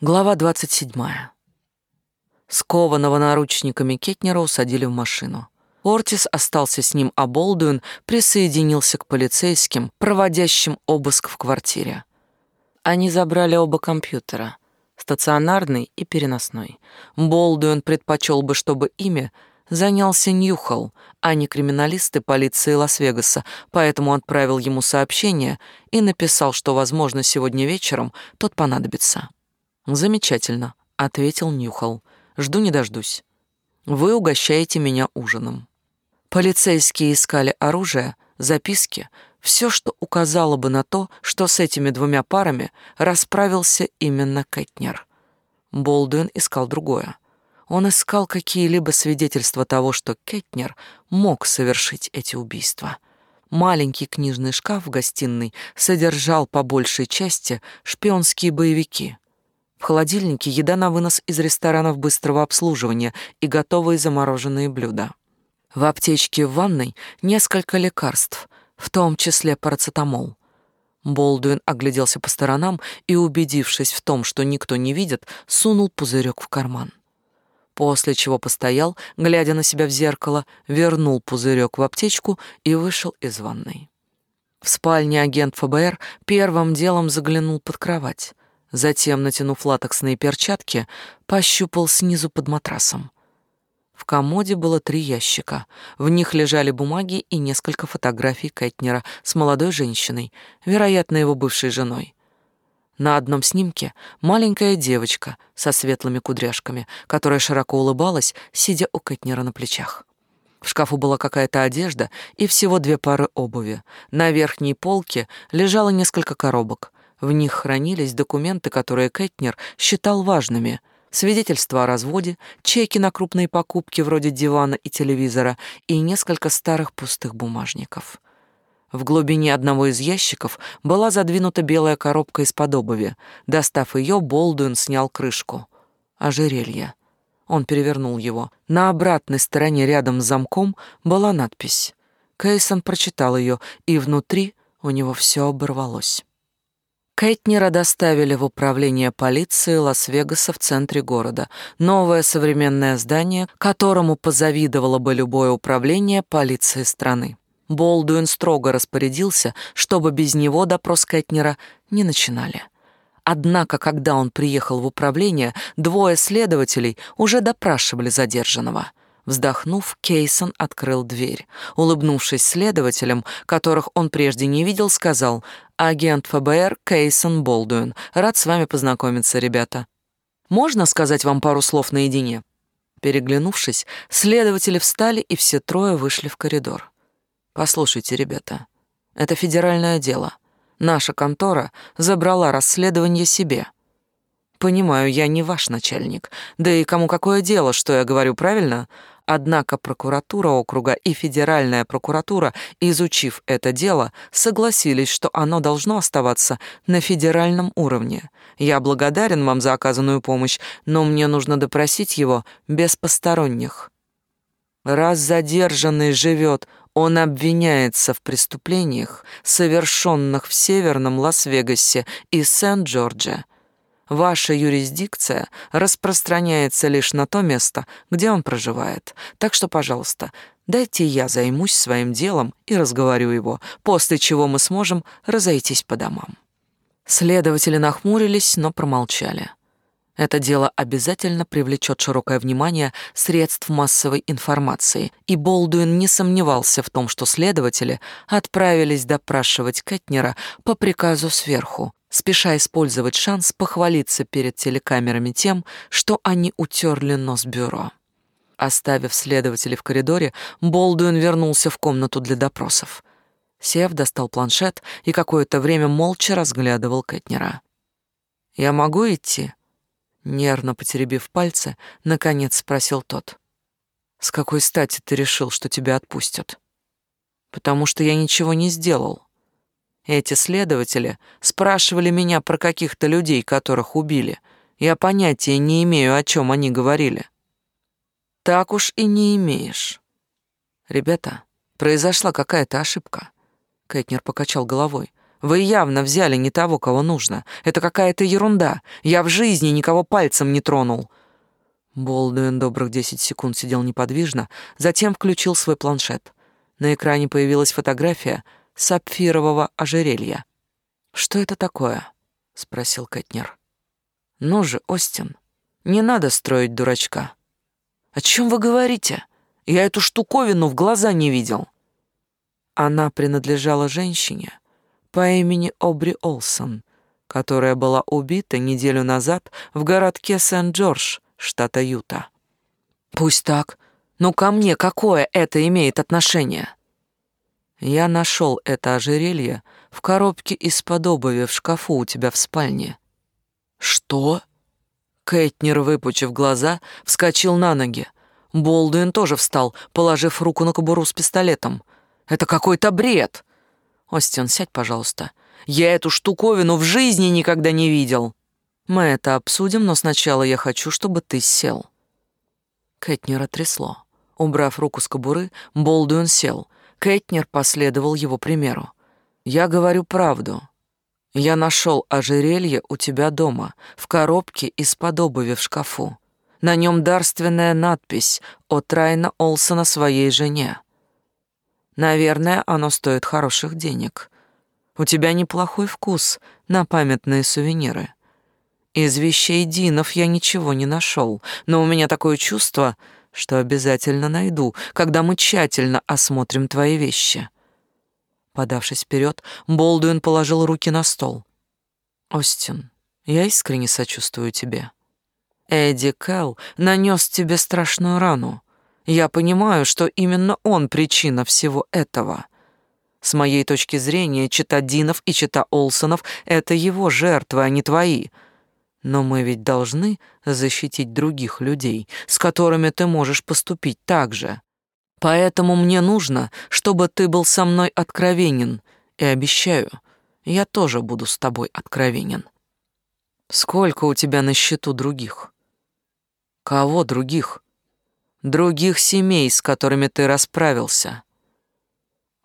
Глава 27. Скованного наручниками Кетнера усадили в машину. Ортис остался с ним, а Болдуин присоединился к полицейским, проводящим обыск в квартире. Они забрали оба компьютера, стационарный и переносной. Болдуин предпочел бы, чтобы ими занялся Ньюхолл, а не криминалисты полиции Лас-Вегаса, поэтому отправил ему сообщение и написал, что, возможно, сегодня вечером тот понадобится. «Замечательно», — ответил Нюхал. «Жду не дождусь. Вы угощаете меня ужином». Полицейские искали оружие, записки, все, что указало бы на то, что с этими двумя парами расправился именно Кэтнер. Болдуин искал другое. Он искал какие-либо свидетельства того, что Кэтнер мог совершить эти убийства. Маленький книжный шкаф в гостиной содержал по большей части шпионские боевики — в холодильнике еда на вынос из ресторанов быстрого обслуживания и готовые замороженные блюда. В аптечке в ванной несколько лекарств, в том числе парацетамол. Болдуин огляделся по сторонам и, убедившись в том, что никто не видит, сунул пузырек в карман. После чего постоял, глядя на себя в зеркало, вернул пузырек в аптечку и вышел из ванной. В спальне агент ФБР первым делом заглянул под кровать. Затем, натянув латексные перчатки, пощупал снизу под матрасом. В комоде было три ящика. В них лежали бумаги и несколько фотографий Кэтнера с молодой женщиной, вероятно, его бывшей женой. На одном снимке маленькая девочка со светлыми кудряшками, которая широко улыбалась, сидя у Кэтнера на плечах. В шкафу была какая-то одежда и всего две пары обуви. На верхней полке лежало несколько коробок — в них хранились документы, которые Кэтнер считал важными. Свидетельства о разводе, чеки на крупные покупки вроде дивана и телевизора и несколько старых пустых бумажников. В глубине одного из ящиков была задвинута белая коробка из-под обуви. Достав ее, Болдуин снял крышку. Ожерелье. Он перевернул его. На обратной стороне рядом с замком была надпись. Кейсон прочитал ее, и внутри у него все оборвалось. Кэтнера доставили в управление полиции Лас-Вегаса в центре города. Новое современное здание, которому позавидовало бы любое управление полиции страны. Болдуин строго распорядился, чтобы без него допрос Кэтнера не начинали. Однако, когда он приехал в управление, двое следователей уже допрашивали задержанного. Вздохнув, Кейсон открыл дверь. Улыбнувшись следователям, которых он прежде не видел, сказал «Агент ФБР Кейсон Болдуин. Рад с вами познакомиться, ребята. Можно сказать вам пару слов наедине?» Переглянувшись, следователи встали, и все трое вышли в коридор. «Послушайте, ребята, это федеральное дело. Наша контора забрала расследование себе». «Понимаю, я не ваш начальник. Да и кому какое дело, что я говорю, правильно? Однако прокуратура округа и федеральная прокуратура, изучив это дело, согласились, что оно должно оставаться на федеральном уровне. Я благодарен вам за оказанную помощь, но мне нужно допросить его без посторонних. Раз задержанный живет, он обвиняется в преступлениях, совершенных в Северном Лас-Вегасе и Сент-Джордже. Ваша юрисдикция распространяется лишь на то место, где он проживает. Так что, пожалуйста, дайте я займусь своим делом и разговорю его, после чего мы сможем разойтись по домам». Следователи нахмурились, но промолчали. Это дело обязательно привлечет широкое внимание средств массовой информации, и Болдуин не сомневался в том, что следователи отправились допрашивать Кэтнера по приказу сверху, спеша использовать шанс похвалиться перед телекамерами тем, что они утерли нос бюро. Оставив следователей в коридоре, Болдуин вернулся в комнату для допросов. Сев достал планшет и какое-то время молча разглядывал Кэтнера. «Я могу идти?» Нервно потеребив пальцы, наконец спросил тот. «С какой стати ты решил, что тебя отпустят?» «Потому что я ничего не сделал», эти следователи спрашивали меня про каких-то людей, которых убили. Я понятия не имею, о чем они говорили. Так уж и не имеешь. Ребята, произошла какая-то ошибка. Кэтнер покачал головой. Вы явно взяли не того, кого нужно. Это какая-то ерунда. Я в жизни никого пальцем не тронул». Болдуин добрых десять секунд сидел неподвижно, затем включил свой планшет. На экране появилась фотография сапфирового ожерелья. «Что это такое?» — спросил Кэтнер. «Ну же, Остин, не надо строить дурачка». «О чем вы говорите? Я эту штуковину в глаза не видел». Она принадлежала женщине по имени Обри Олсон, которая была убита неделю назад в городке Сент-Джордж, штата Юта. «Пусть так. Но ко мне какое это имеет отношение?» Я нашел это ожерелье в коробке из-под обуви в шкафу у тебя в спальне. Что? Кэтнер, выпучив глаза, вскочил на ноги. Болдуин тоже встал, положив руку на кобуру с пистолетом. Это какой-то бред. Остин, сядь, пожалуйста. Я эту штуковину в жизни никогда не видел. Мы это обсудим, но сначала я хочу, чтобы ты сел. Кэтнера трясло. Убрав руку с кобуры, Болдуин сел. Кэтнер последовал его примеру. «Я говорю правду. Я нашел ожерелье у тебя дома, в коробке из-под обуви в шкафу. На нем дарственная надпись от Райна Олсона своей жене. Наверное, оно стоит хороших денег. У тебя неплохой вкус на памятные сувениры. Из вещей Динов я ничего не нашел, но у меня такое чувство, что обязательно найду, когда мы тщательно осмотрим твои вещи. Подавшись вперед, Болдуин положил руки на стол. Остин, я искренне сочувствую тебе. Эдди Кэл нанес тебе страшную рану. Я понимаю, что именно он причина всего этого. С моей точки зрения, чита Динов и чита Олсонов — это его жертвы, а не твои — но мы ведь должны защитить других людей, с которыми ты можешь поступить так же. Поэтому мне нужно, чтобы ты был со мной откровенен, и обещаю, я тоже буду с тобой откровенен. Сколько у тебя на счету других? Кого других? Других семей, с которыми ты расправился.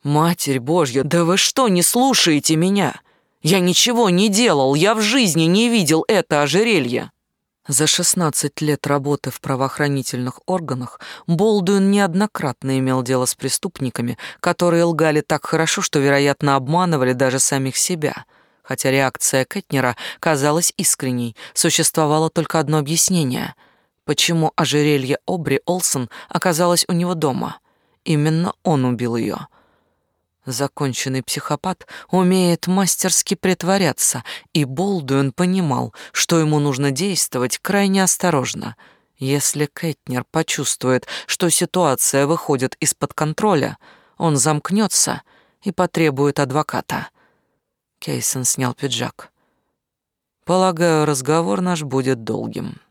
Матерь Божья, да вы что, не слушаете меня? Я ничего не делал, я в жизни не видел это ожерелье. За 16 лет работы в правоохранительных органах Болдуин неоднократно имел дело с преступниками, которые лгали так хорошо, что, вероятно, обманывали даже самих себя. Хотя реакция Кэтнера казалась искренней, существовало только одно объяснение. Почему ожерелье Обри Олсон оказалось у него дома? Именно он убил ее. Законченный психопат умеет мастерски притворяться, и Болдуин понимал, что ему нужно действовать крайне осторожно. Если Кэтнер почувствует, что ситуация выходит из-под контроля, он замкнется и потребует адвоката. Кейсон снял пиджак. «Полагаю, разговор наш будет долгим».